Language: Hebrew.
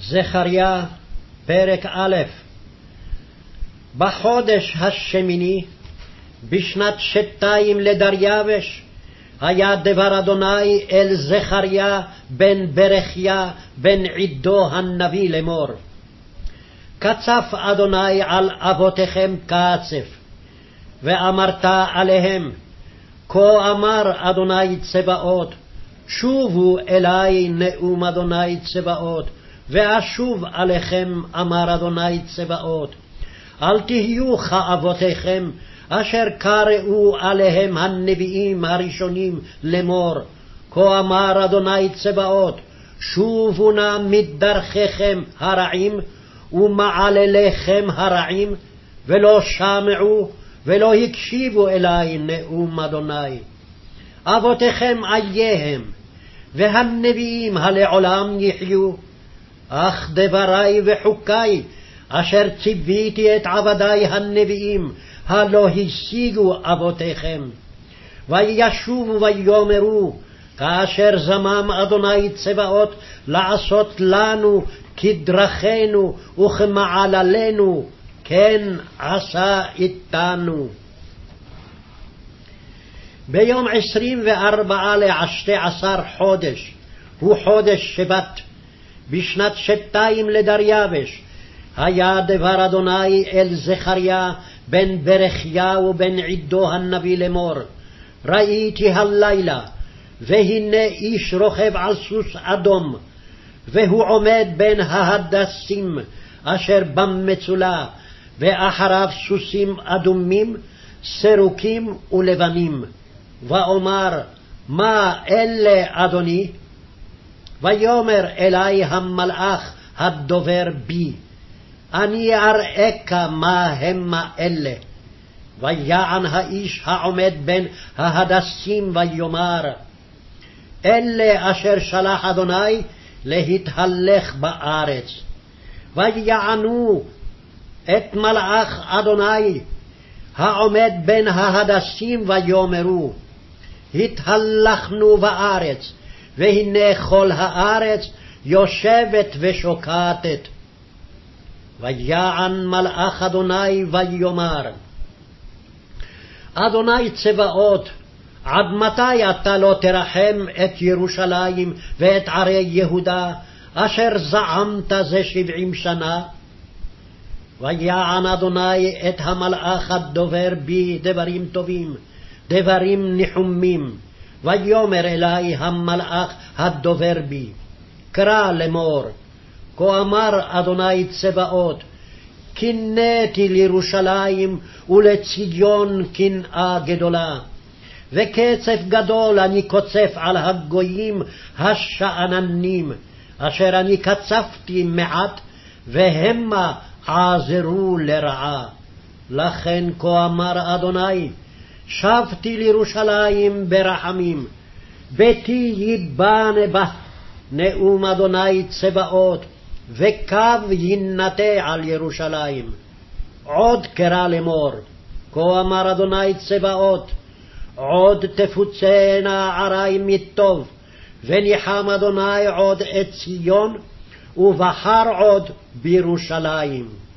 זכריה, פרק א' בחודש השמיני, בשנת שתיים לדריווש, היה דבר אדוני אל זכריה בן ברכיה בן עדו הנביא לאמור. קצף אדוני על אבותיכם קצף, ואמרת עליהם, כה אמר אדוני צבאות, שובו אלי נאום אדוני צבאות, ואשוב עליכם, אמר אדוני צבאות. אל תהיו כאבותיכם, אשר קראו עליהם הנביאים הראשונים לאמור. כה אמר אדוני צבאות, שובו נא מדרכיכם הרעים, ומעלליכם הרעים, ולא שמעו, ולא הקשיבו אלי נאום אדוני. אבותיכם עייהם, והנביאים הלעולם יחיו, אך דברי וחוקי, אשר ציוויתי את עבדי הנביאים, הלא השיגו אבותיכם. וישובו ויאמרו, כאשר זמם אדוני צבאות לעשות לנו כדרכנו וכמעללינו, כן עשה איתנו. ביום עשרים וארבעה לעשתי עשר חודש, הוא חודש שבת, בשנת שתיים לדריווש, היה דבר אדוני אל זכריה בן ברכיה ובן עדו הנביא לאמור, ראיתי הלילה, והנה איש רוכב על סוס אדום, והוא עומד בין ההדסים אשר במצולה, ואחריו סוסים אדומים, סרוקים ולבנים. ואומר, מה אלה, אדוני? ויאמר אלי המלאך הדובר בי, אני אראך מה המה אלה. ויען האיש העומד בין ההדסים ויאמר, אלה אשר שלח אדוני להתהלך בארץ. ויענו את מלאך אדוני העומד בין ההדסים ויאמרו, התהלכנו בארץ, והנה כל הארץ יושבת ושוקטת. ויען מלאך אדוני ויאמר, אדוני צבאות, עד מתי אתה לא תרחם את ירושלים ואת ערי יהודה, אשר זעמת זה שבעים שנה? ויען אדוני את המלאך הדובר בי דברים טובים, דברים ניחומים. ויאמר אלי המלאך הדובר בי, קרא לאמור, כה אמר אדוני צבאות, קינאתי לירושלים ולציון קנאה גדולה. וקצף גדול אני קוצף על הגויים השאננים, אשר אני קצפתי מעט, והמה עזרו לרעה. לכן כה אמר אדוני, שבתי לירושלים ברחמים, ביתי ייבנה בה, נאום אדוני צבאות, וקו יינטה על ירושלים. עוד קרא לאמור, כה אמר אדוני צבאות, עוד תפוצנה ערי מטוב, וניחם אדוני עוד את ציון, ובחר עוד בירושלים.